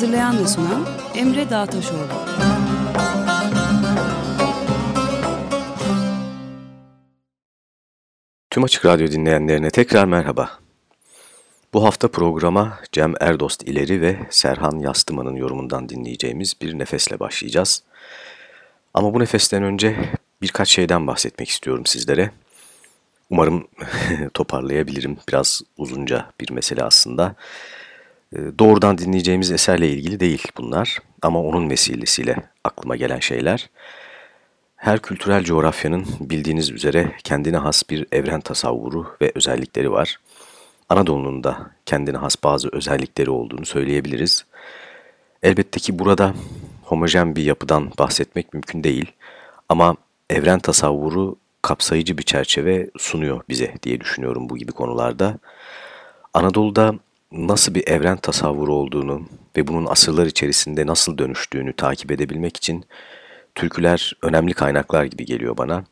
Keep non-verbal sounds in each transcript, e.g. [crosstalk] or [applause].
Hazırlayan ve sunan Emre Dağtaşoğlu. Tüm Açık Radyo dinleyenlerine tekrar merhaba. Bu hafta programa Cem Erdost İleri ve Serhan Yastıman'ın yorumundan dinleyeceğimiz bir nefesle başlayacağız. Ama bu nefesten önce birkaç şeyden bahsetmek istiyorum sizlere. Umarım [laughs] toparlayabilirim. Biraz uzunca bir mesele aslında. Ee, doğrudan dinleyeceğimiz eserle ilgili değil bunlar ama onun vesilesiyle aklıma gelen şeyler. Her kültürel coğrafyanın bildiğiniz üzere kendine has bir evren tasavvuru ve özellikleri var. Anadolu'nun da kendine has bazı özellikleri olduğunu söyleyebiliriz. Elbette ki burada homojen bir yapıdan bahsetmek mümkün değil ama evren tasavvuru kapsayıcı bir çerçeve sunuyor bize diye düşünüyorum bu gibi konularda. Anadolu'da nasıl bir evren tasavvuru olduğunu ve bunun asırlar içerisinde nasıl dönüştüğünü takip edebilmek için türküler önemli kaynaklar gibi geliyor bana.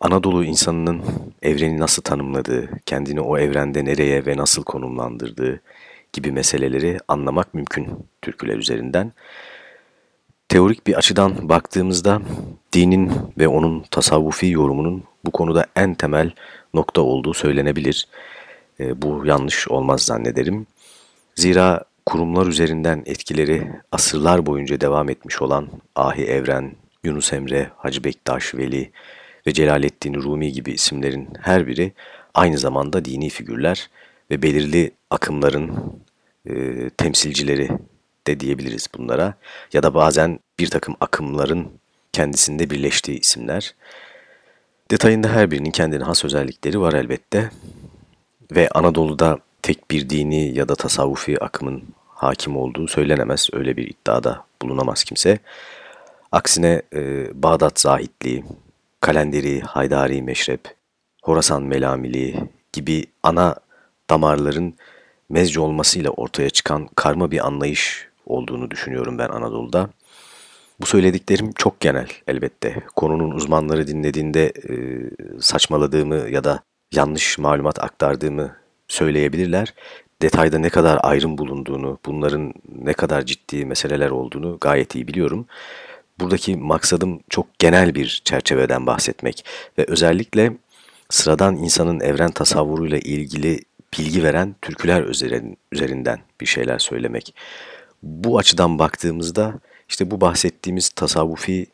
Anadolu insanının evreni nasıl tanımladığı, kendini o evrende nereye ve nasıl konumlandırdığı gibi meseleleri anlamak mümkün türküler üzerinden. Teorik bir açıdan baktığımızda dinin ve onun tasavvufi yorumunun bu konuda en temel nokta olduğu söylenebilir. E, bu yanlış olmaz zannederim. Zira kurumlar üzerinden etkileri asırlar boyunca devam etmiş olan Ahi Evren, Yunus Emre, Hacı Bektaş Veli ve Celaleddin Rumi gibi isimlerin her biri aynı zamanda dini figürler ve belirli akımların e, temsilcileri de diyebiliriz bunlara. Ya da bazen bir takım akımların kendisinde birleştiği isimler. Detayında her birinin kendine has özellikleri var elbette ve Anadolu'da tek bir dini ya da tasavvufi akımın hakim olduğu söylenemez. Öyle bir iddiada bulunamaz kimse. Aksine e, Bağdat Zahitliği, Kalenderi, Haydari Meşrep, Horasan Melamili gibi ana damarların mezci olmasıyla ortaya çıkan karma bir anlayış olduğunu düşünüyorum ben Anadolu'da. Bu söylediklerim çok genel elbette. Konunun uzmanları dinlediğinde e, saçmaladığımı ya da yanlış malumat aktardığımı söyleyebilirler. Detayda ne kadar ayrım bulunduğunu, bunların ne kadar ciddi meseleler olduğunu gayet iyi biliyorum. Buradaki maksadım çok genel bir çerçeveden bahsetmek ve özellikle sıradan insanın evren tasavvuruyla ilgili bilgi veren türküler üzerinden bir şeyler söylemek. Bu açıdan baktığımızda işte bu bahsettiğimiz tasavvufi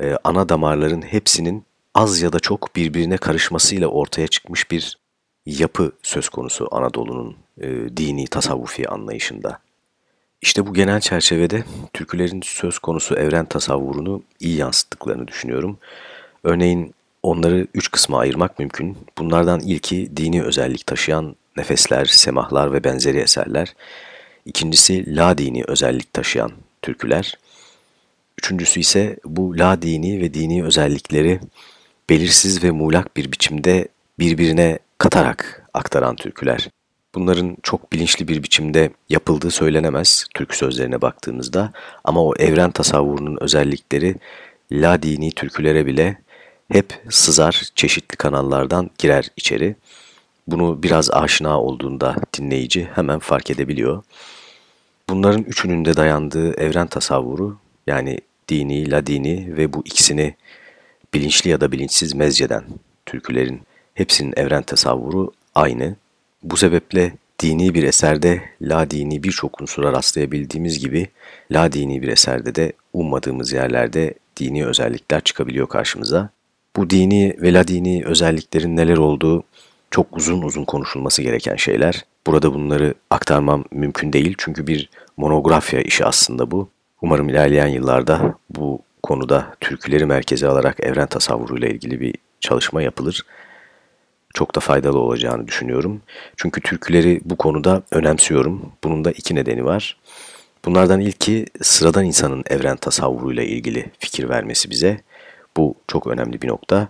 e, ana damarların hepsinin az ya da çok birbirine karışmasıyla ortaya çıkmış bir yapı söz konusu Anadolu'nun e, dini tasavvufi anlayışında. İşte bu genel çerçevede türkülerin söz konusu evren tasavvurunu iyi yansıttıklarını düşünüyorum. Örneğin onları üç kısma ayırmak mümkün. Bunlardan ilki dini özellik taşıyan nefesler, semahlar ve benzeri eserler. İkincisi la dini özellik taşıyan türküler. Üçüncüsü ise bu la dini ve dini özellikleri belirsiz ve muğlak bir biçimde birbirine katarak aktaran türküler. Bunların çok bilinçli bir biçimde yapıldığı söylenemez türkü sözlerine baktığımızda ama o evren tasavvurunun özellikleri la dini türkülere bile hep sızar çeşitli kanallardan girer içeri. Bunu biraz aşina olduğunda dinleyici hemen fark edebiliyor. Bunların üçünün de dayandığı evren tasavvuru yani dini, la dini ve bu ikisini bilinçli ya da bilinçsiz mezceden türkülerin hepsinin evren tasavvuru aynı. Bu sebeple dini bir eserde la dini birçok unsura rastlayabildiğimiz gibi la dini bir eserde de ummadığımız yerlerde dini özellikler çıkabiliyor karşımıza. Bu dini ve la dini özelliklerin neler olduğu çok uzun uzun konuşulması gereken şeyler. Burada bunları aktarmam mümkün değil çünkü bir monografya işi aslında bu. Umarım ilerleyen yıllarda bu konuda türküleri merkeze alarak evren tasavvuruyla ilgili bir çalışma yapılır. Çok da faydalı olacağını düşünüyorum. Çünkü türküleri bu konuda önemsiyorum. Bunun da iki nedeni var. Bunlardan ilki sıradan insanın evren tasavvuruyla ilgili fikir vermesi bize. Bu çok önemli bir nokta.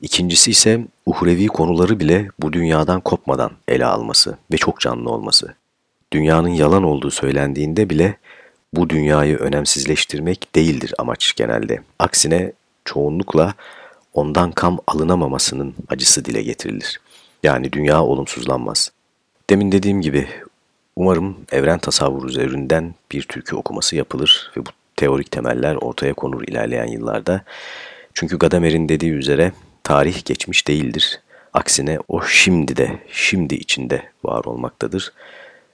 İkincisi ise uhrevi konuları bile bu dünyadan kopmadan ele alması ve çok canlı olması. Dünyanın yalan olduğu söylendiğinde bile bu dünyayı önemsizleştirmek değildir amaç genelde. Aksine çoğunlukla ondan kam alınamamasının acısı dile getirilir. Yani dünya olumsuzlanmaz. Demin dediğim gibi umarım evren tasavvuru üzerinden bir türkü okuması yapılır ve bu teorik temeller ortaya konur ilerleyen yıllarda. Çünkü Gadamer'in dediği üzere tarih geçmiş değildir. Aksine o şimdi de, şimdi içinde var olmaktadır.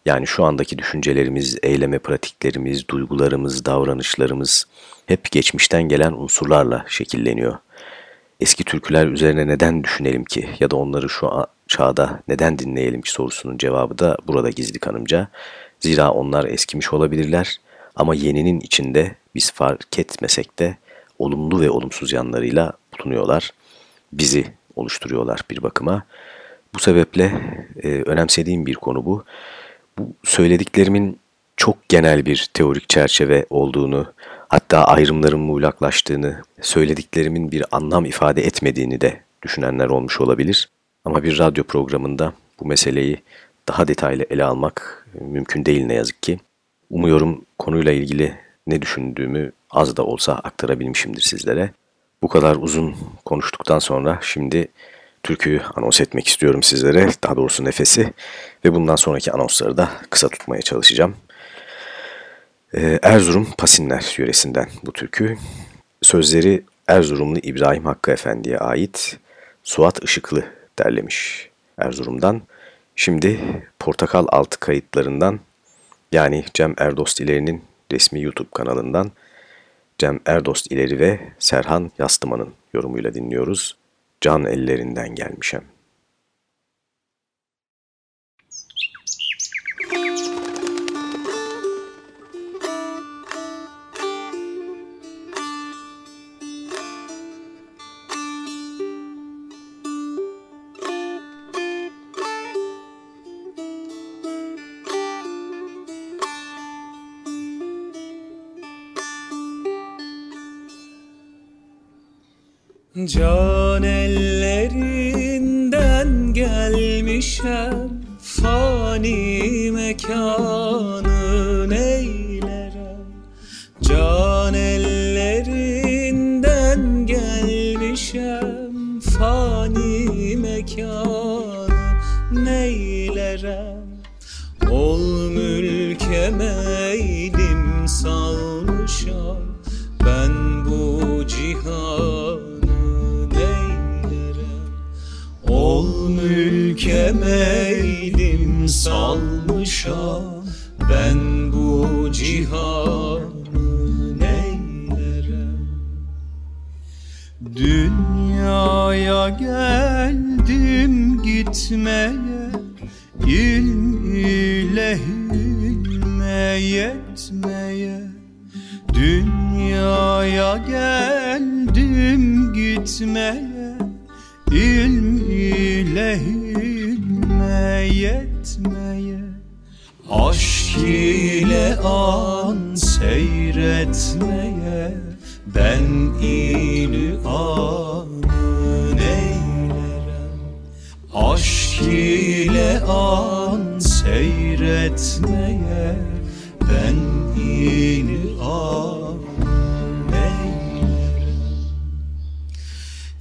Yani şu andaki düşüncelerimiz, eyleme pratiklerimiz, duygularımız, davranışlarımız hep geçmişten gelen unsurlarla şekilleniyor. Eski türküler üzerine neden düşünelim ki ya da onları şu çağda neden dinleyelim ki sorusunun cevabı da burada gizli kanımca. Zira onlar eskimiş olabilirler ama yeninin içinde biz fark etmesek de olumlu ve olumsuz yanlarıyla bulunuyorlar. Bizi oluşturuyorlar bir bakıma. Bu sebeple e, önemsediğim bir konu bu. Bu söylediklerimin çok genel bir teorik çerçeve olduğunu, hatta ayrımların muğlaklaştığını, söylediklerimin bir anlam ifade etmediğini de düşünenler olmuş olabilir. Ama bir radyo programında bu meseleyi daha detaylı ele almak mümkün değil ne yazık ki. Umuyorum konuyla ilgili ne düşündüğümü az da olsa aktarabilmişimdir sizlere. Bu kadar uzun konuştuktan sonra şimdi türküyü anons etmek istiyorum sizlere. Daha doğrusu nefesi ve bundan sonraki anonsları da kısa tutmaya çalışacağım. Ee, Erzurum Pasinler yöresinden bu türkü. Sözleri Erzurumlu İbrahim Hakkı Efendi'ye ait Suat Işıklı derlemiş Erzurum'dan. Şimdi Portakal Altı kayıtlarından yani Cem Erdost İleri'nin resmi YouTube kanalından Cem Erdost İleri ve Serhan Yastıman'ın yorumuyla dinliyoruz. Can ellerinden gelmişem. Can ellerinden gelmişem fani mekanı mülke meylim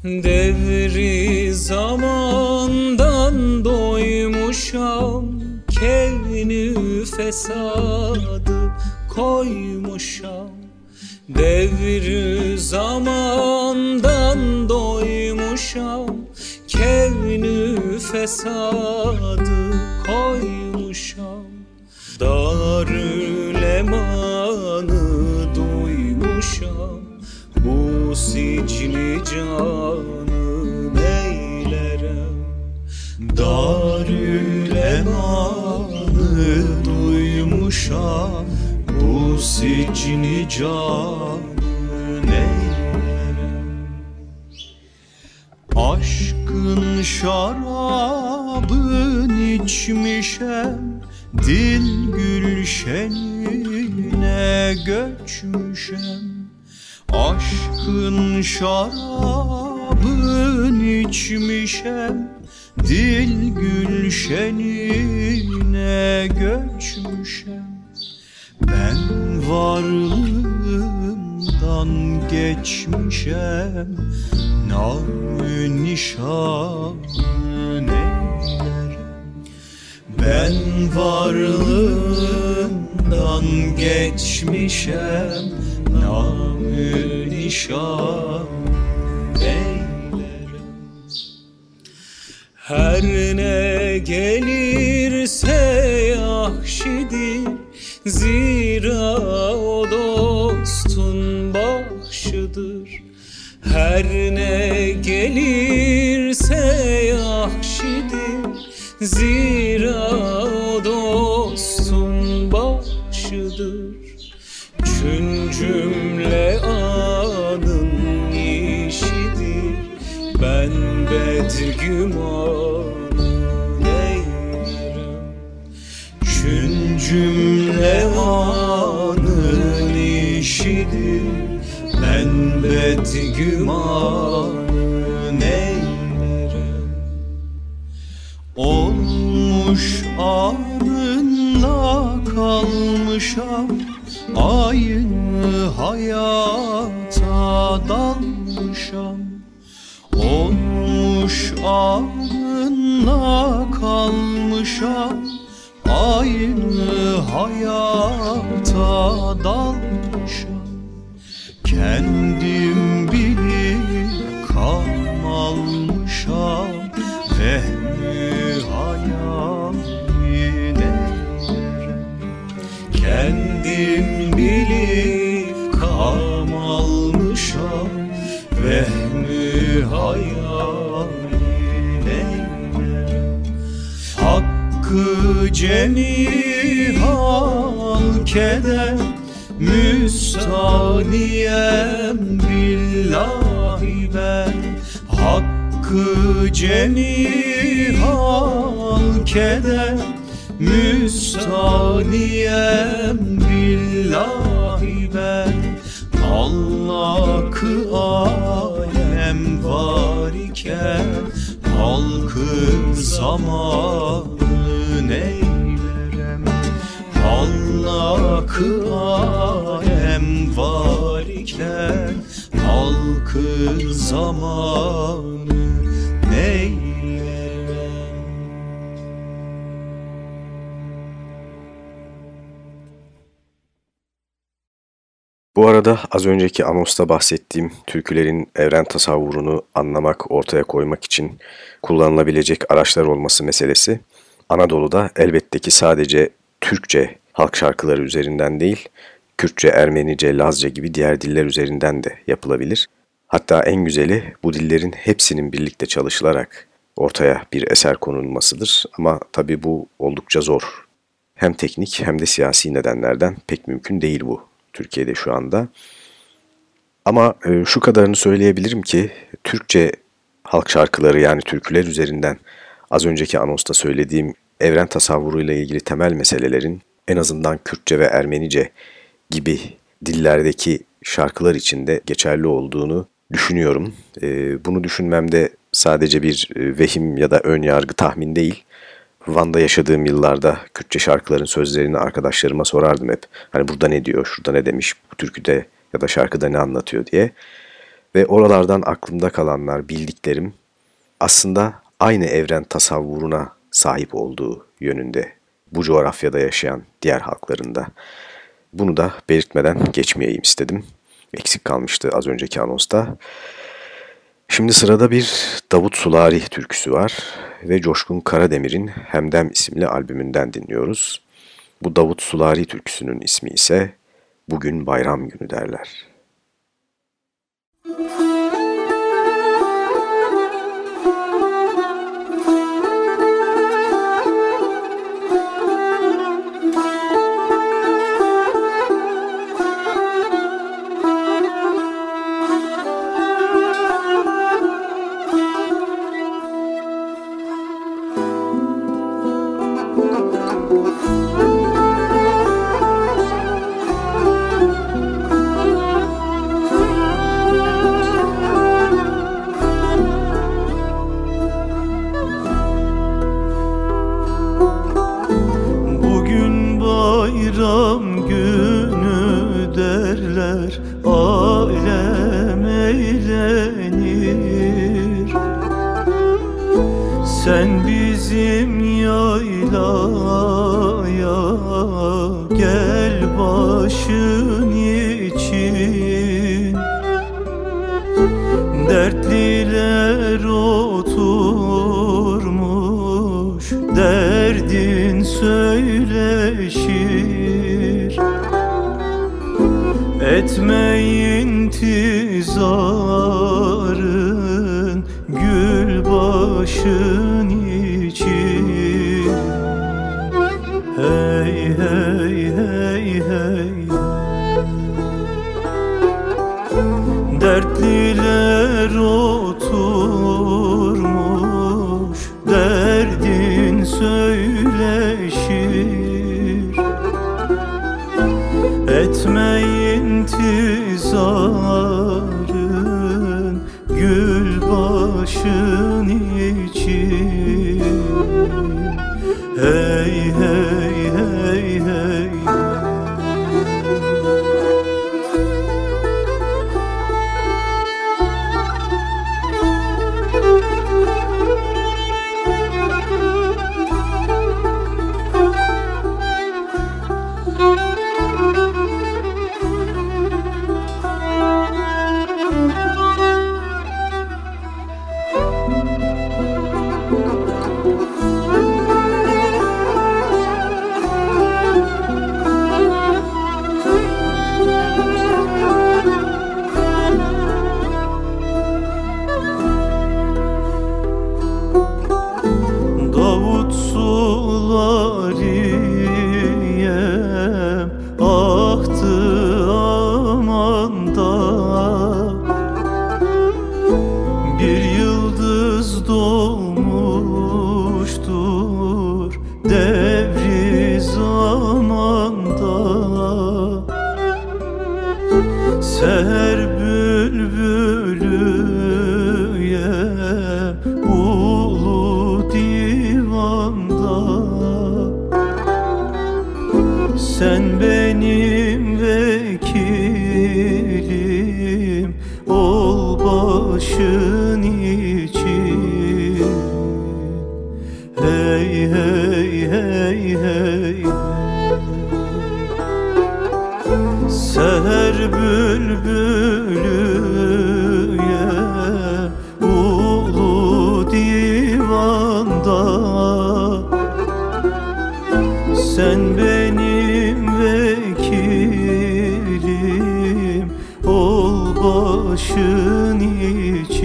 Devri zamandan doymuşam Kevni fesadı koymuşam. Devri zamandan doymuşam Kevni fesadı koymuşam. Darül emanı duymuşam Bu sicni canı neylerem Darül emanı duymuşam Bu sicni canı neylerem Aşkın şarabın içmişem Dil gülşenine göçmüşem Aşkın şarabın içmişem Dil gülşenine göçmüşem Ben varlığımdan geçmişem Namü nişan Ben varlığımdan geçmişem Namü nişan her ne gelirse yahşidir Zira o dostun bahşıdır Her ne gelirse yahşidir Zira cümle anın işidir. Ben bedgüman eylerim Olmuş anınla kalmışam. Aynı hayata Hakkı cemi halk eden Müstaniyem billahi ben. Hakkı cemi halk eden Müstaniyem billahi ben. Allah'ı alem var iken Halkı zamanı Alem var iken Halkı zamanı neylerem Bu arada az önceki anonsta bahsettiğim türkülerin evren tasavvurunu anlamak, ortaya koymak için kullanılabilecek araçlar olması meselesi Anadolu'da elbette ki sadece Türkçe halk şarkıları üzerinden değil, Kürtçe, Ermenice, Lazca gibi diğer diller üzerinden de yapılabilir. Hatta en güzeli bu dillerin hepsinin birlikte çalışılarak ortaya bir eser konulmasıdır ama tabii bu oldukça zor. Hem teknik hem de siyasi nedenlerden pek mümkün değil bu Türkiye'de şu anda. Ama e, şu kadarını söyleyebilirim ki Türkçe halk şarkıları yani türküler üzerinden az önceki anonsta söylediğim evren tasavvuruyla ilgili temel meselelerin en azından Kürtçe ve Ermenice gibi dillerdeki şarkılar içinde geçerli olduğunu düşünüyorum. E, bunu düşünmemde sadece bir e, vehim ya da ön yargı tahmin değil. Van'da yaşadığım yıllarda Kürtçe şarkıların sözlerini arkadaşlarıma sorardım hep. Hani burada ne diyor, şurada ne demiş, bu türküde ya da şarkıda ne anlatıyor diye. Ve oralardan aklımda kalanlar, bildiklerim aslında aynı evren tasavvuruna sahip olduğu yönünde bu coğrafyada yaşayan diğer halklarında. Bunu da belirtmeden geçmeyeyim istedim. Eksik kalmıştı az önceki anonsta. Şimdi sırada bir Davut Sulari türküsü var ve Coşkun Karademir'in Hemdem isimli albümünden dinliyoruz. Bu Davut Sulari türküsünün ismi ise Bugün Bayram Günü derler. Sen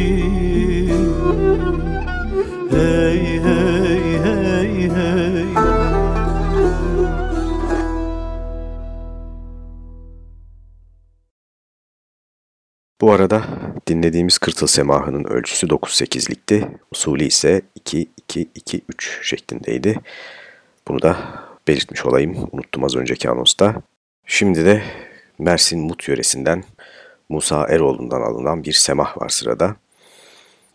için Hey hey hey hey Bu arada dinlediğimiz Kırtıl Semahı'nın ölçüsü 9-8'likti. Usulü ise 2-2-2-3 şeklindeydi. Bunu da belirtmiş olayım. Unuttum az önceki anosta. Şimdi de Mersin Mut yöresinden Musa Eroğlu'ndan alınan bir semah var sırada.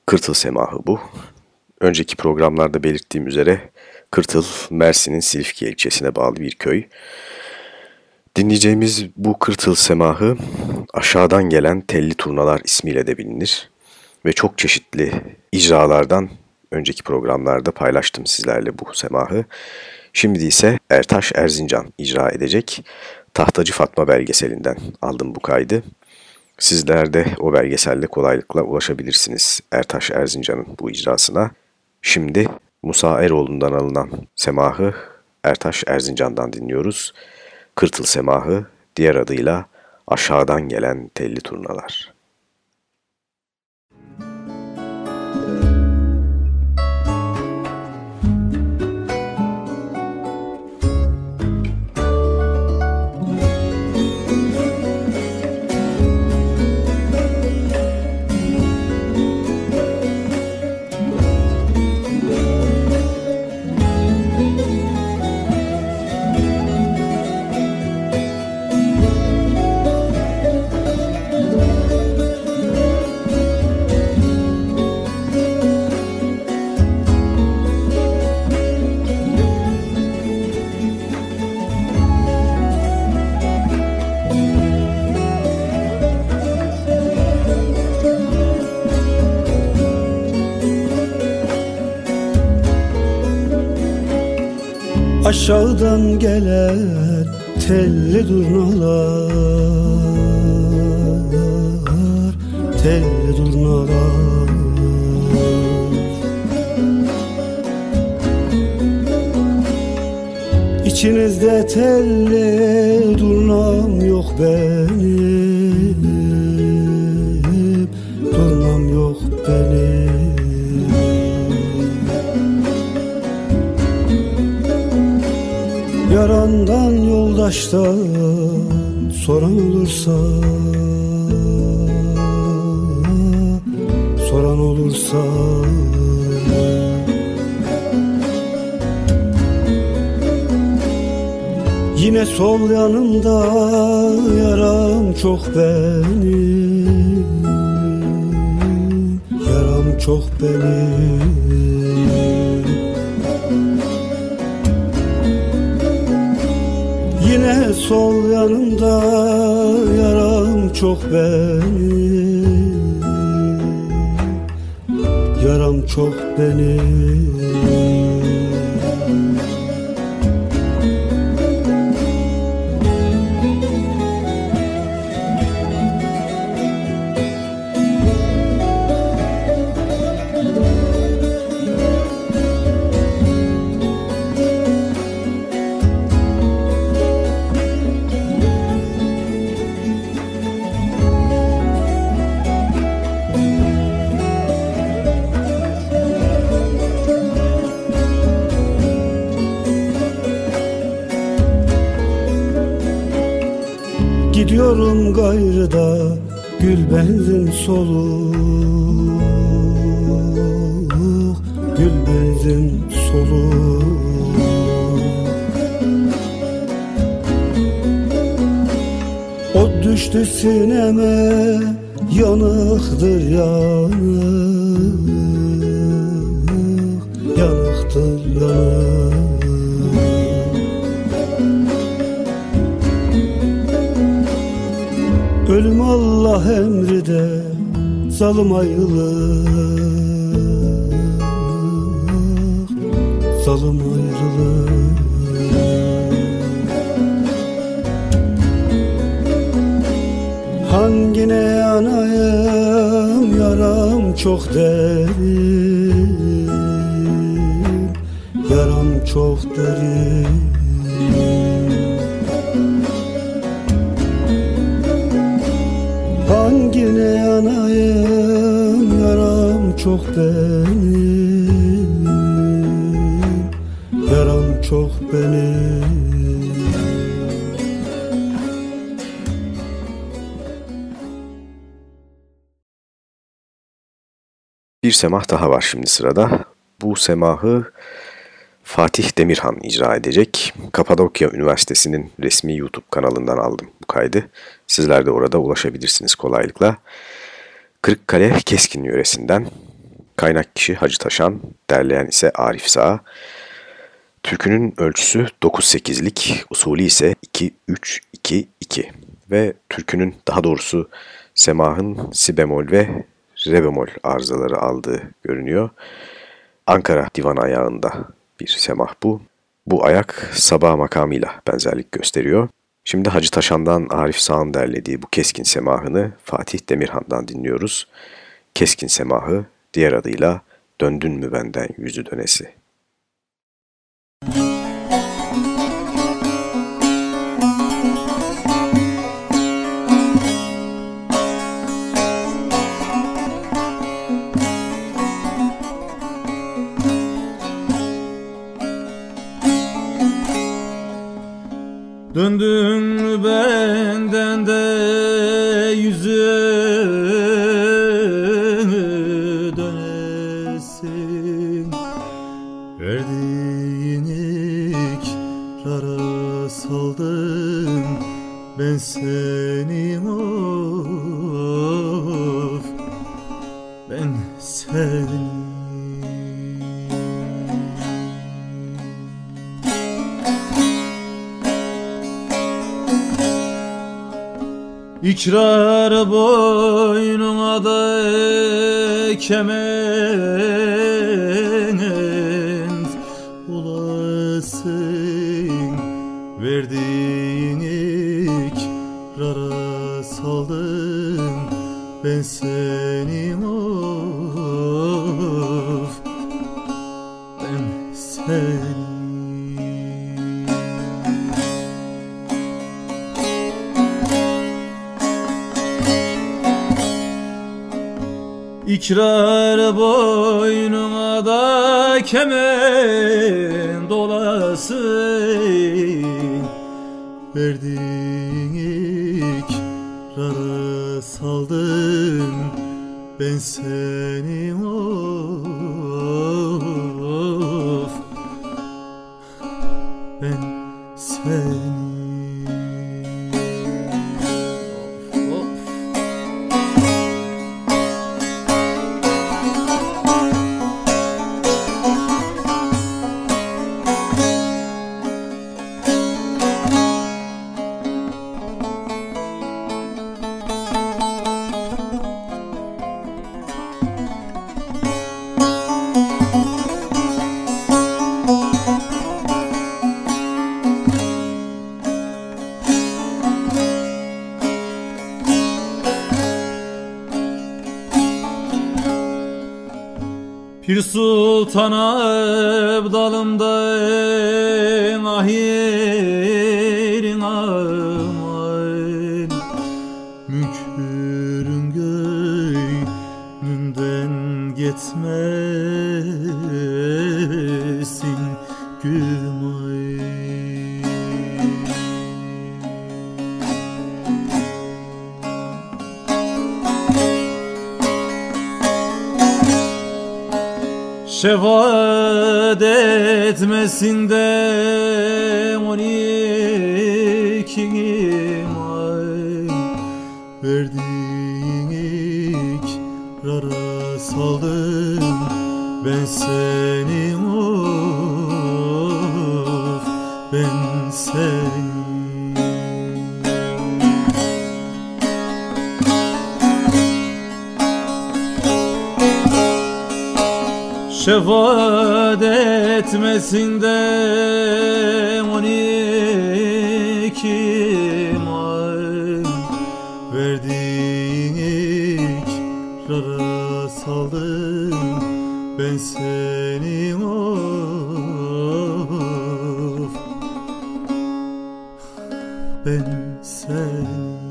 Kırtıl Semahı bu. Önceki programlarda belirttiğim üzere Kırtıl, Mersin'in Silifke ilçesine bağlı bir köy. Dinleyeceğimiz bu kırtıl semahı aşağıdan gelen telli turnalar ismiyle de bilinir. Ve çok çeşitli icralardan önceki programlarda paylaştım sizlerle bu semahı. Şimdi ise Ertaş Erzincan icra edecek Tahtacı Fatma belgeselinden aldım bu kaydı. Sizler de o belgeselle kolaylıkla ulaşabilirsiniz Ertaş Erzincan'ın bu icrasına. Şimdi Musa Eroğlu'ndan alınan semahı Ertaş Erzincan'dan dinliyoruz. Kırtıl Semahı, diğer adıyla Aşağıdan Gelen Telli Turnalar. Aşağıdan gelen telli durnalar Telli durnalar. İçinizde telli durnam yok benim yoldaştan soran olursa Soran olursa. Yine sol yanımda yaram çok benim. Yaram çok benim sol yanımda yaram çok benim. Yaram çok benim Gidiyorum gayrıda gül benzin soluk Gül benzin soluk. O düştü sineme yanıktır yanık Ölüm Allah emri de zalim ayrılık Zalim ayrılık Hangine yanayım yaram çok derin benim Yaram çok benim Bir semah daha var şimdi sırada. Bu semahı Fatih Demirhan icra edecek. Kapadokya Üniversitesi'nin resmi YouTube kanalından aldım bu kaydı. Sizler de orada ulaşabilirsiniz kolaylıkla. Kırıkkale Keskin yöresinden kaynak kişi Hacı Taşan, derleyen ise Arif Sağ. Türkünün ölçüsü 9-8'lik, usulü ise 2-3-2-2 ve türkünün daha doğrusu semahın si bemol ve re bemol arızaları aldığı görünüyor. Ankara divan ayağında bir semah bu. Bu ayak sabah makamıyla benzerlik gösteriyor. Şimdi Hacı Taşan'dan Arif Sağ'ın derlediği bu keskin semahını Fatih Demirhan'dan dinliyoruz. Keskin semahı diğer adıyla Döndün mü benden yüzü dönesi. Döndün mü benden İkrar boynuna da kement neredesin Verdiğin ikrara saldım Ben senin İkrar boynuna da kemen dolasın. Verdiğin ikrara saldım Ben senin saldım Ben senin of Ben senin Şefaat etmesin de on iki saldım Ben senin of Ben senin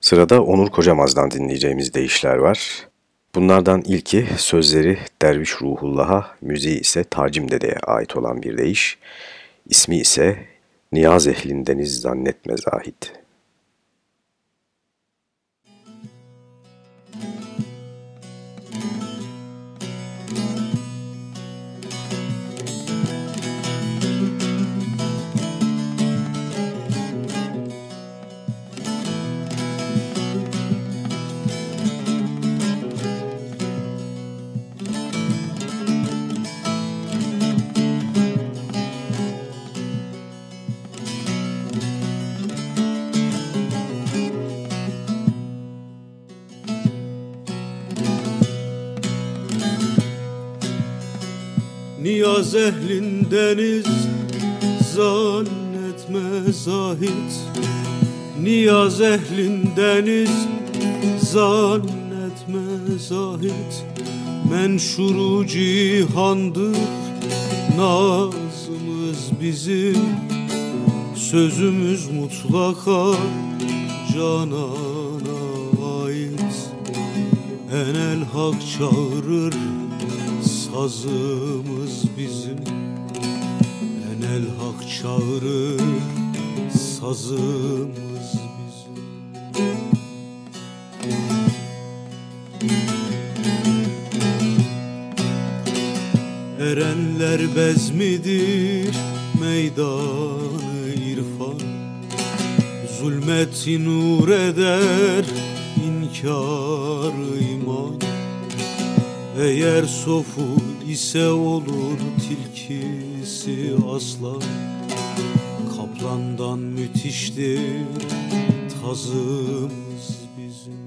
Sırada Onur Kocamaz'dan dinleyeceğimiz deyişler var. Bunlardan ilki sözleri Derviş Ruhullah'a, müziği ise Tacim Dede'ye ait olan bir deyiş. İsmi ise Niyaz ehlindeniz zannetme zahit. Niyaz ehlindeniz zannetme zahit. Niyaz ehlindeniz zannetme zahit. Menşuru cihandır nazımız bizim. Sözümüz mutlaka canana ait. Enel hak çağırır sazımız bizim. Enel hak çağırır sazımız bizim. Erenler bezmidir meydanı irfan. Zulmeti nur eder inkar iman Eğer soful ise olur tilkisi aslan. Kaplandan müthiştir tazımız bizim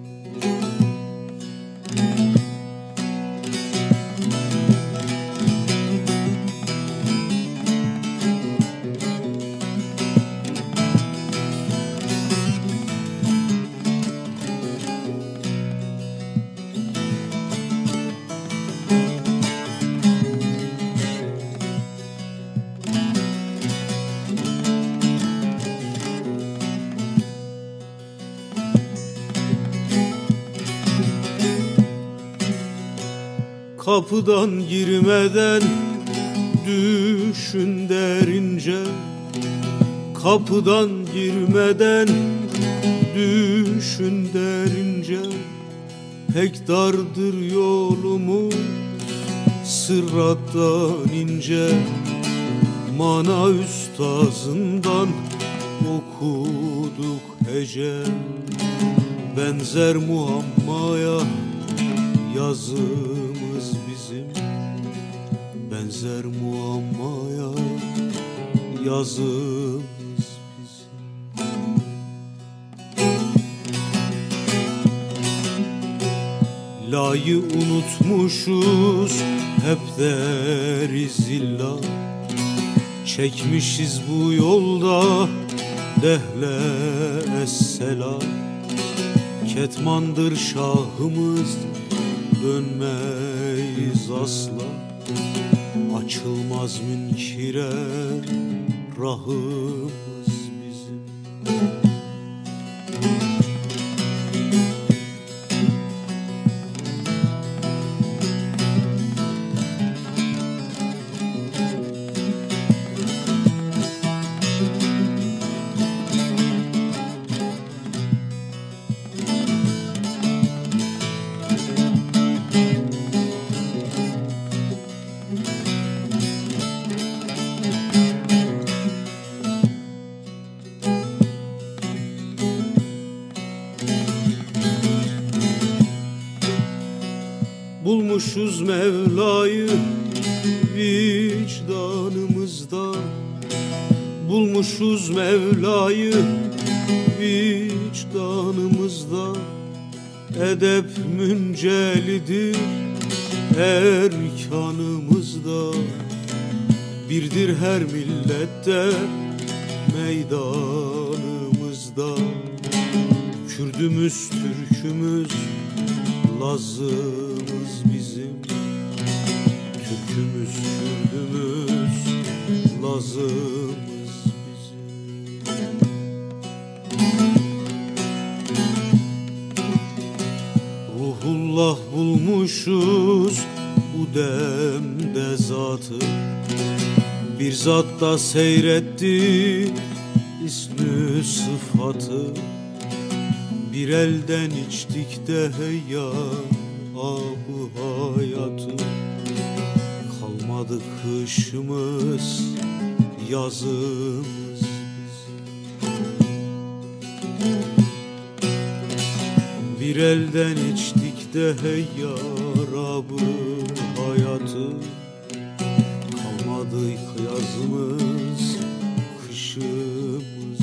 Kapıdan girmeden düşün derince. Kapıdan girmeden düşün derince. Pek dardır yolumu sırattan ince. Mana üstazından okuduk hece. Benzer muammaya yazır benzer muammaya bizim Layı unutmuşuz hep deriz illa. Çekmişiz bu yolda dehle esselam Ketmandır şahımız dönmeyiz asla Açılmaz münkire rahımız bizim Mevla'yı vicdanımızda Edep müncelidir erkanımızda. Birdir her millette meydanımızda. Kürdümüz, Türkümüz, Lazımız bizim. Türkümüz, Kürdümüz Lazımız bulmuşuz bu demde zatı. Bir zatta seyretti ismi sıfatı. Bir elden içtik de heyya abu hayatı. Kalmadı kışımız yazımız. Bir elden içtik de heyya Rabı hayatı Kalmadı yazımız kışımız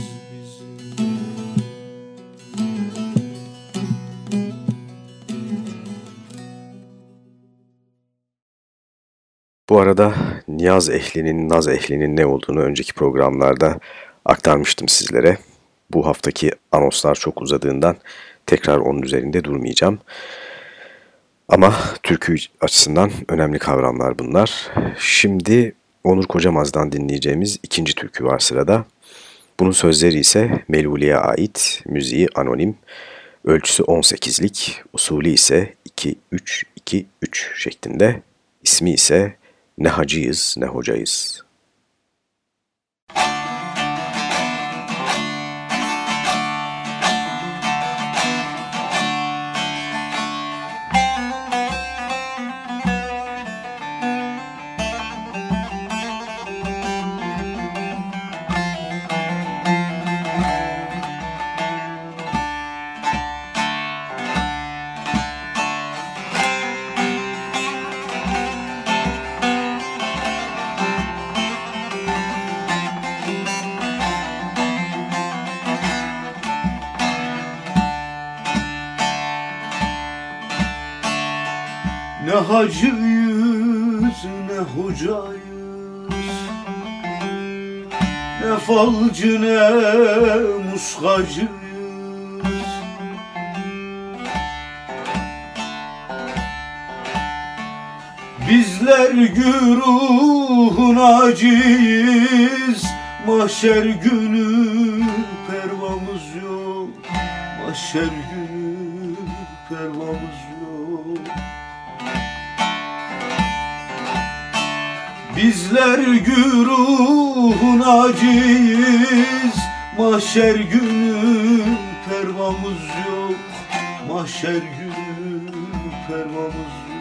Bu arada niyaz ehlinin, naz ehlinin ne olduğunu önceki programlarda aktarmıştım sizlere. Bu haftaki anonslar çok uzadığından tekrar onun üzerinde durmayacağım. Ama türkü açısından önemli kavramlar bunlar. Şimdi Onur Kocamaz'dan dinleyeceğimiz ikinci türkü var sırada. Bunun sözleri ise Meluli'ye ait, müziği anonim, ölçüsü 18'lik, usulü ise 2-3-2-3 şeklinde, ismi ise ne hacıyız ne hocayız. Hacıyız ne hocayız Ne falcı ne muskacıyız Bizler güruhun acıyız Mahşer günü pervamız yok. Mahşer güruhun acıyız Mahşer günü pervamız yok. Mahşer günü pervamız yok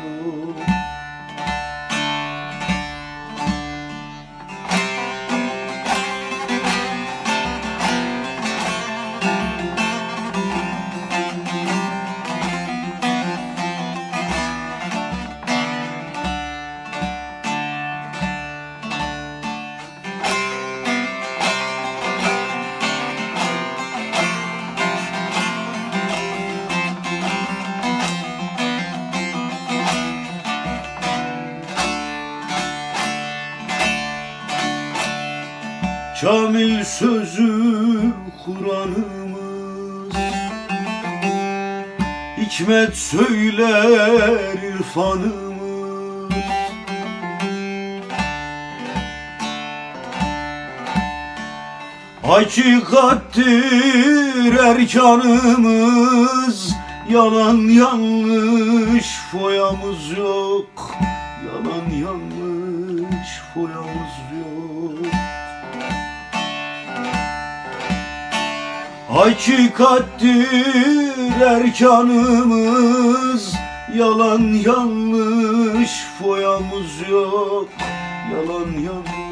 Kamil sözü Kur'an'ımız. Hikmet söyler irfanımız. Hakikattir erkanımız. Yalan yanlış foyamız yok. Yalan yanlış foyamız Hakikattir erkanımız. Yalan yanlış foyamız yok. Yalan yanlış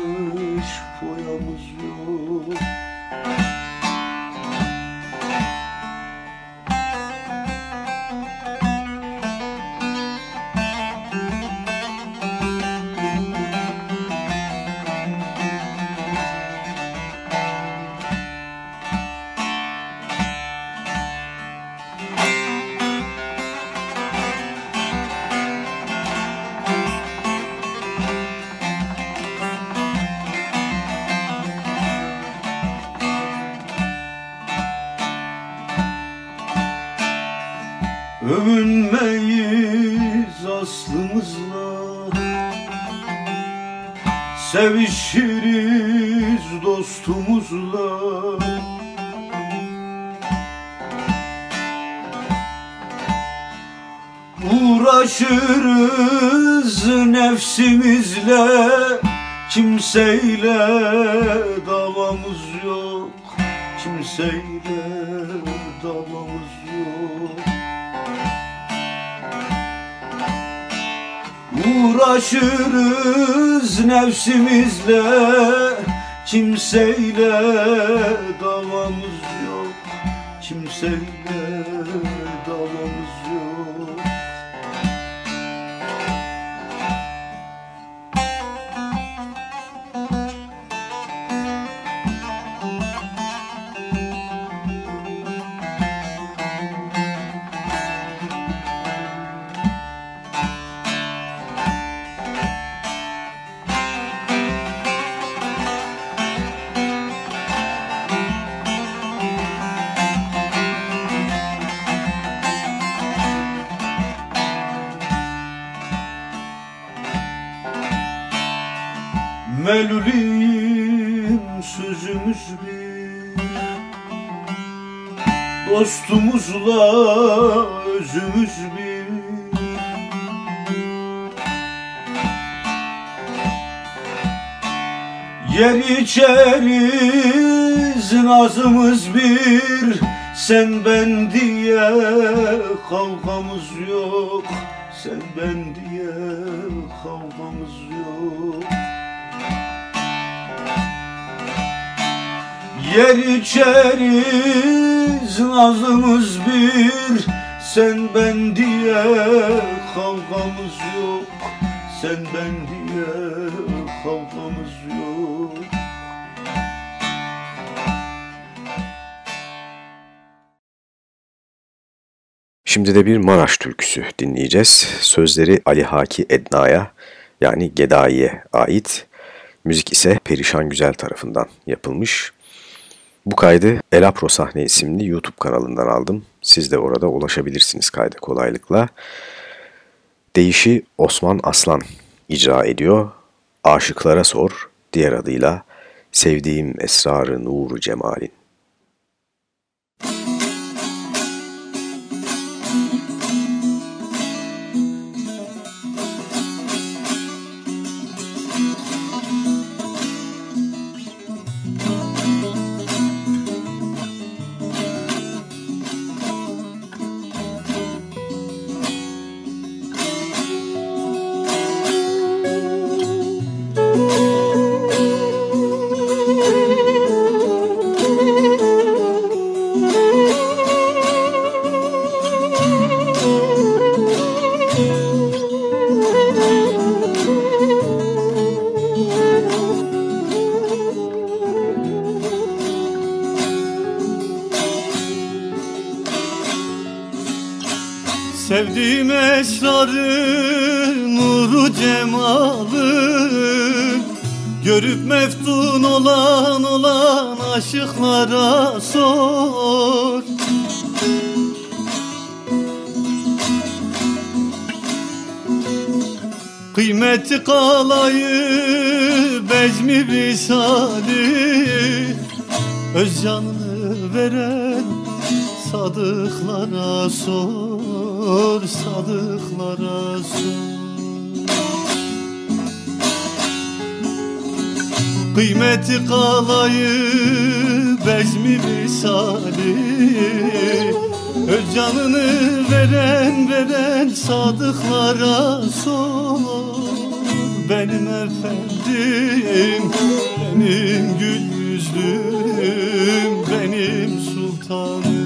Sevişiriz dostumuzla. Uğraşırız nefsimizle Kimseyle davamız yok Kimseyle Uğraşırız nefsimizle Kimseyle davamız yok Kimseyle içeriz nazımız bir. Sen ben diye kavgamız yok. Sen ben diye kavgamız yok. Yer içeriz nazımız bir. Sen ben diye kavgamız yok. Sen ben diye Şimdi de bir Maraş türküsü dinleyeceğiz. Sözleri Ali Haki Edna'ya yani Gedai'ye ait. Müzik ise Perişan Güzel tarafından yapılmış. Bu kaydı Elapro Sahne isimli YouTube kanalından aldım. Siz de orada ulaşabilirsiniz kayda kolaylıkla. Değişi Osman Aslan icra ediyor. Aşıklara sor, diğer adıyla Sevdiğim Esrarı Nuru Cemal'in. Öz canını veren veren sadıklara sor. Benim efendim, benim gül yüzlüm, benim sultanım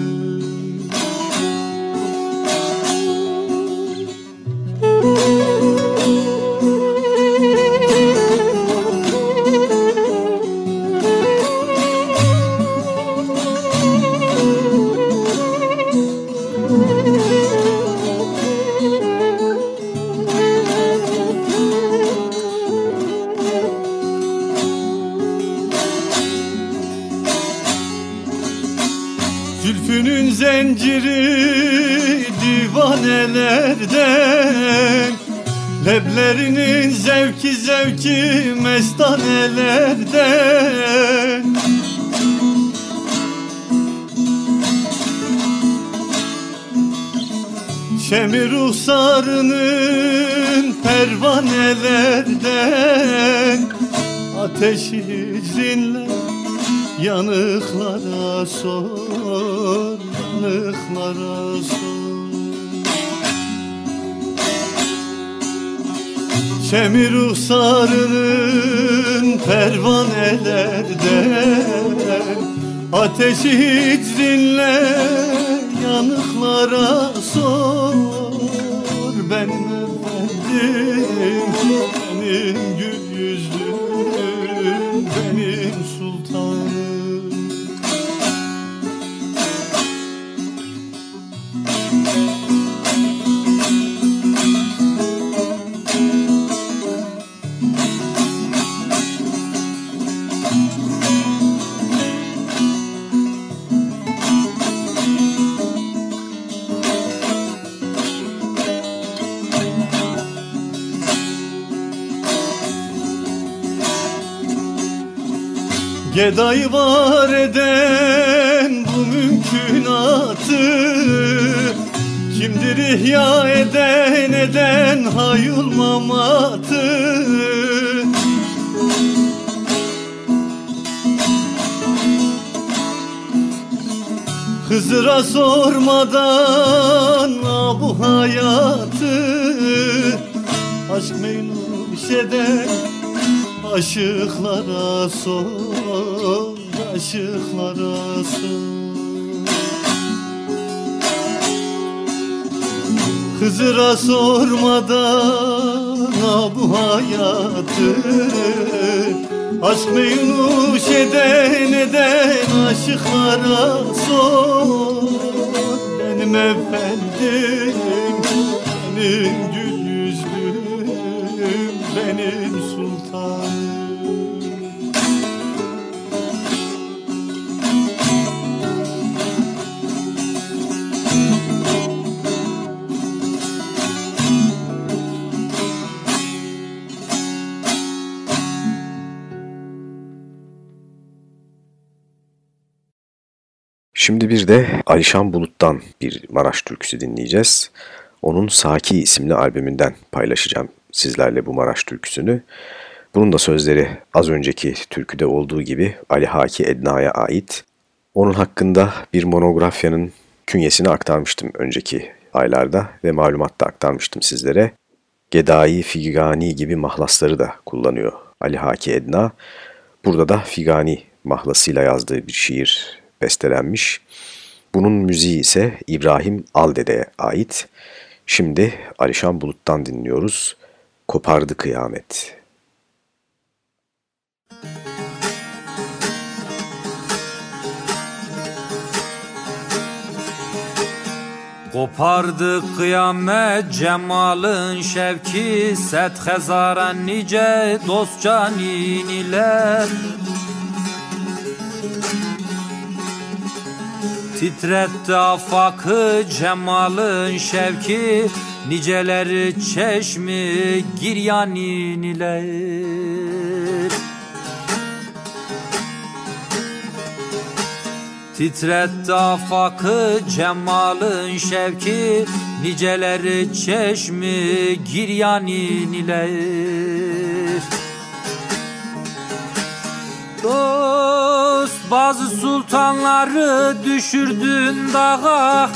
Leblerinin zevki zevki mestanelerden. Şemi ruhsarının pervanelerden. Ateşi zinle yanıklara sor Yanıklara Şemi ruhsarının pervanelerden Ateşi hicrinle yanıklara Gedayı var eden bu mümkünatı Kimdir ihya eden eden hayulmamatı Hızır'a sormadan bu hayatı Aşk meynuş eden aşıklara sor Aşıklara sor Hızır'a sormadan bu hayatı? Aşk meynuş eden eden aşıklara sor. Benim efendim, benim gül yüzlüm, benim Şimdi bir de Alişan Bulut'tan bir Maraş türküsü dinleyeceğiz. Onun Saki isimli albümünden paylaşacağım sizlerle bu Maraş türküsünü. Bunun da sözleri az önceki türküde olduğu gibi Ali Haki Edna'ya ait. Onun hakkında bir monografyanın künyesini aktarmıştım önceki aylarda ve malumatta aktarmıştım sizlere. Gedai, Figani gibi mahlasları da kullanıyor Ali Haki Edna. Burada da Figani mahlasıyla yazdığı bir şiir bestelenmiş. Bunun müziği ise İbrahim Aldede'ye ait. Şimdi Alişan Bulut'tan dinliyoruz. Kopardı Kıyamet. Kopardı kıyamet cemalın şevki Set hezaran nice dost canin Titretti afakı cemalın şevki Niceleri çeşmi giryanin ile. Titretti afakı cemalın şevki Niceleri çeşmi giryanin ile Dost bazı sultanları düşürdün dağa.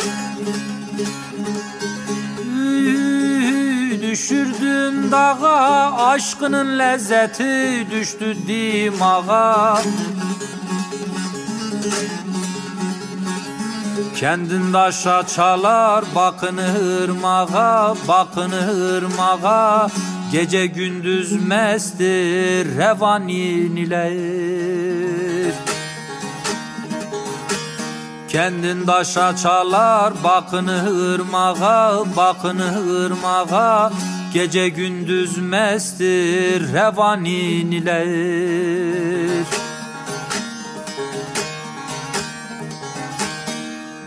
Düşürdün dağa aşkının lezzeti düştü dimağa. Kendin daşa çalar bakın ırmağa bakın ırmağa Gece gündüz mestir revanin ile Kendin daşa çalar bakın ırmağa bakın ırmağa. Gece gündüz mestir revanin ile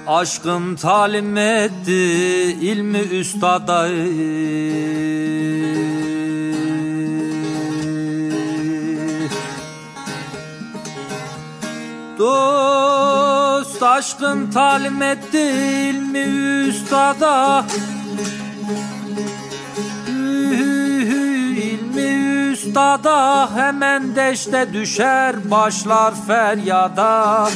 Aşkın talim etti ilmi üstada Dost aşkın talim etti ilmi üstada? İlmi üstada? Hemen deşte düşer başlar feryada.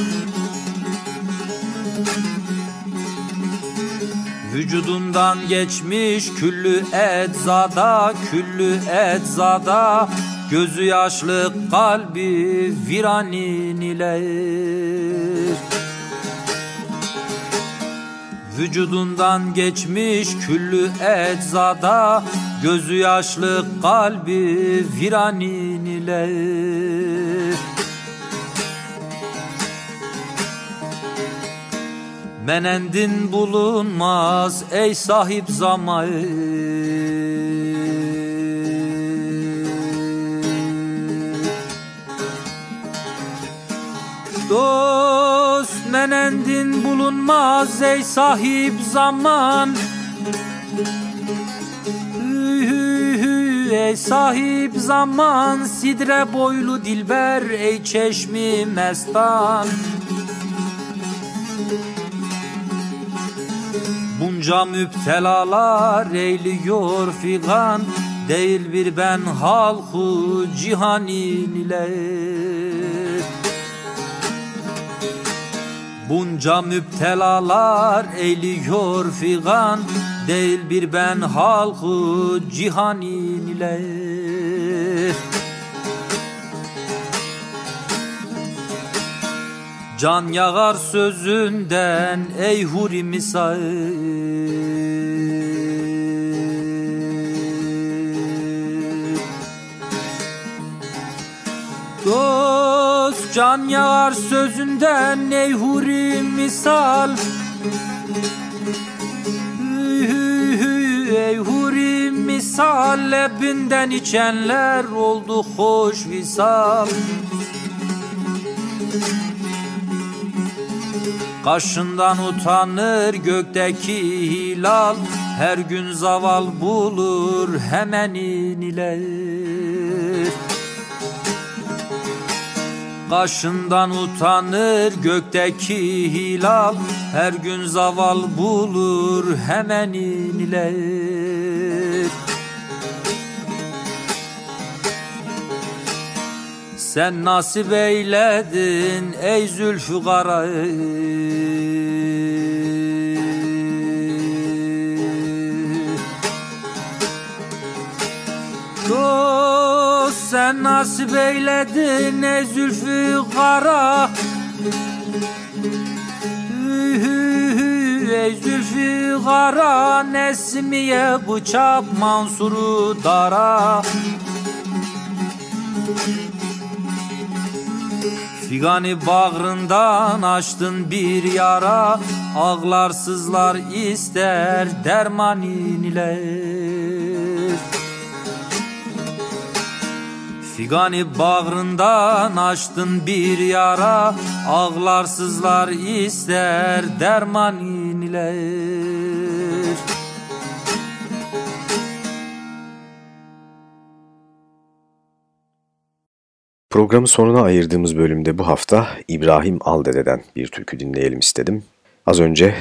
Vücudundan geçmiş küllü eczada, küllü eczada Gözü yaşlı kalbi viranin ile. Vücudundan geçmiş küllü eczada Gözü yaşlı kalbi viranin ile. Menendin bulunmaz ey sahip zaman Dost menendin bulunmaz ey sahip zaman. Ey sahip zaman. Sidre boylu dilber ey çeşmi mestan. Bunca müptelalar eyliyor figan. Değil bir ben halku cihanin ile Bunca müptelalar eyliyor figan Değil bir ben halku cihanin ile. Can yağar sözünden ey huri misal. Dost can yağar sözünden ey huri misal Ey huri misal? Lebinden içenler oldu hoş visal. Kaşından utanır gökteki hilal. Her gün zaval bulur hemen inilir Kaşından utanır gökteki hilal. Her gün zaval bulur hemen inilir. Sen nasip eyledin ey Zülfü Dost sen nasip eyledin ey Zülfü Kara. Ey Zülfü Kara Nesmiye bıçak Mansur'u dara. Figani bağrından açtın bir yara Ağlarsızlar ister derman iniler Figani bağrından açtın bir yara Ağlarsızlar ister derman iniler Programın sonuna ayırdığımız bölümde bu hafta İbrahim Aldede'den bir türkü dinleyelim istedim. Az önce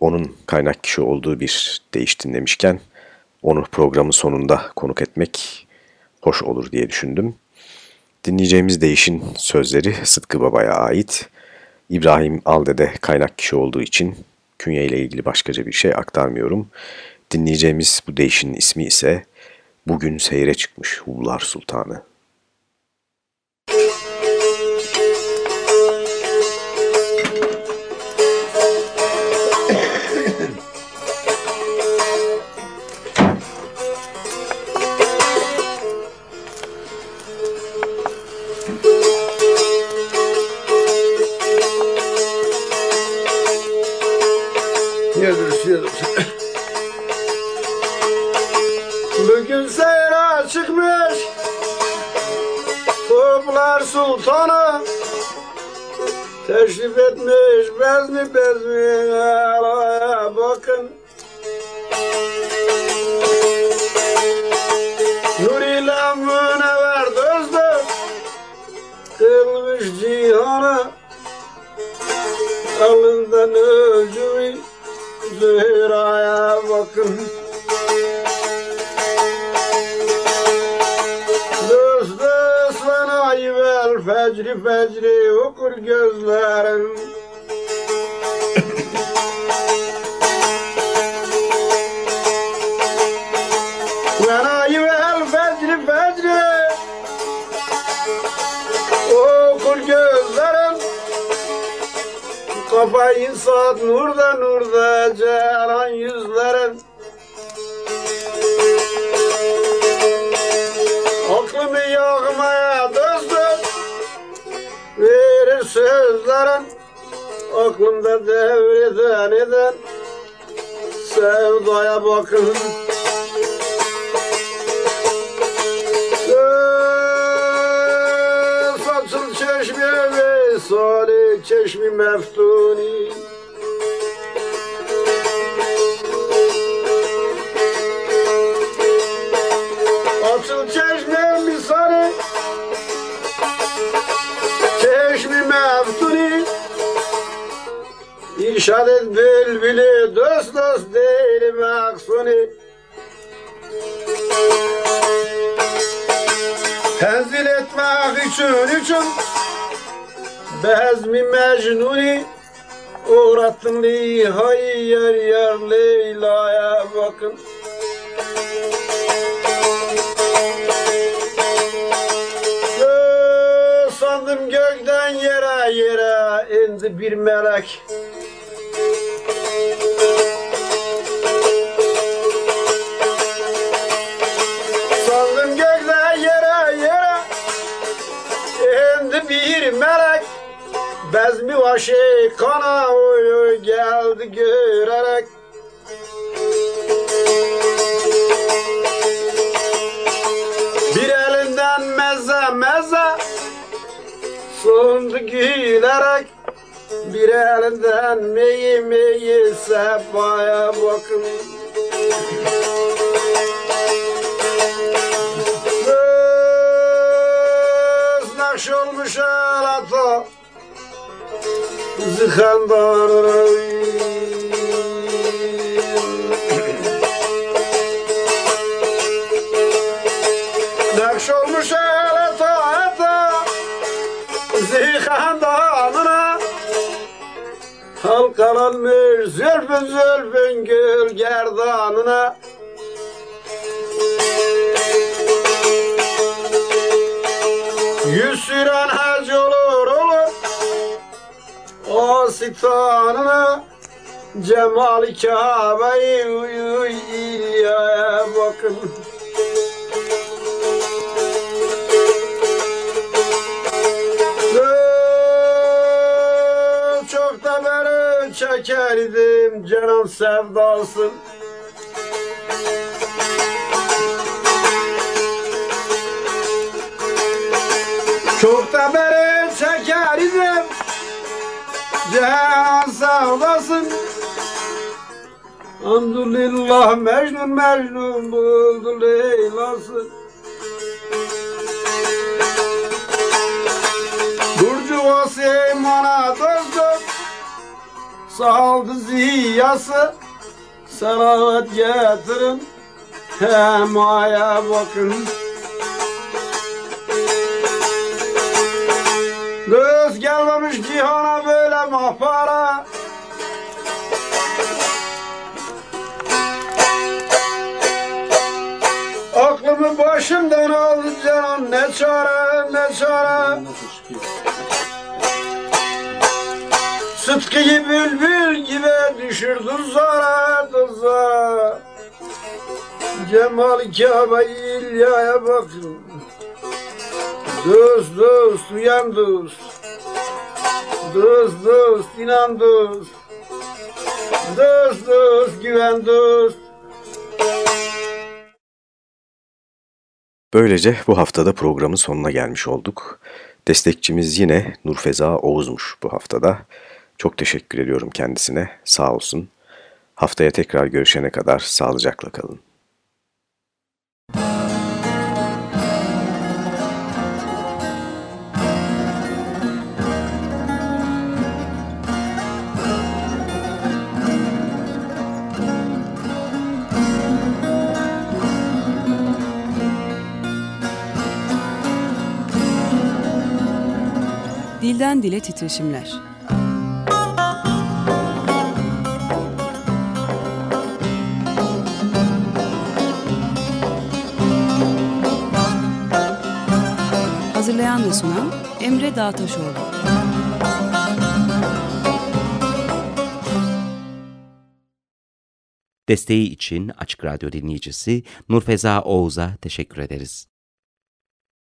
onun kaynak kişi olduğu bir deyiş dinlemişken onu programın sonunda konuk etmek hoş olur diye düşündüm. Dinleyeceğimiz deyişin sözleri Sıtkı Baba'ya ait. İbrahim Aldede kaynak kişi olduğu için künye ile ilgili başkaca bir şey aktarmıyorum. Dinleyeceğimiz bu deyişin ismi ise Bugün Seyre Çıkmış Hullar Sultanı. Sultanı. Teşrif etmiş bezmi bezmi alaya bakın. Nur ile münevver dözdü Kılmış cihanı. Alından ölcümü Zühra'ya bakın fecri fecri okur gözlerim. Kafayı saat nurda nurda ceylan yüzlerim sözlerin Aklımda devreden eden Sevdaya bakın. Söz açıl çeşme ve salih çeşmi meftuni İrşad et bülbülü dost dost değil maksuni Tenzil etmek için için. Bezmi mecnuni Uğrattım lihayı yer yer Leyla'ya bakın. Sandım gökten yere yere indi bir melek Sandım gökten yere yere. Bezmi başı kana oy geldi görerek. Bir elinden meze meze. Sundu gülerek Bir elinden meyi meyi Sefaya bakın. Göz nakş olmuş el ata Zıkandan Nakş olmuş el Halkalanmış zülfün zülfün gül gerdanına Yüz süren hac olur olur O sitanına Cemal-i Kabe'yi İlya'ya bakın çekerdim Canan sevdasın Çok da beri çekerdim Cihan sağ olasın Hamdülillah Mecnun Mecnun buldu Leyla'sı Burcu Vasimana dostum Saldı ziyası Salavat getirin Hemaya bakın. Göz gelmemiş cihana böyle mahpara. Aklımı başımdan aldı canan ne çare ne çare Gibi bülbül gibi düşürdün zara tuzağa Cemal Kabe İlya'ya bakın. Dost dost uyan dost. Dost dost inan dost. Dost dost güven dost. Böylece bu haftada programın sonuna gelmiş olduk. Destekçimiz yine Nurfeza Oğuz'muş bu haftada. Çok teşekkür ediyorum kendisine. Sağ olsun. Haftaya tekrar görüşene kadar sağlıcakla kalın. Dilden dile titreşimler. Hazırlayan ve sunan Emre Dağtaşoğlu. Desteği için Açık Radyo dinleyicisi Nurfeza Oğuz'a teşekkür ederiz.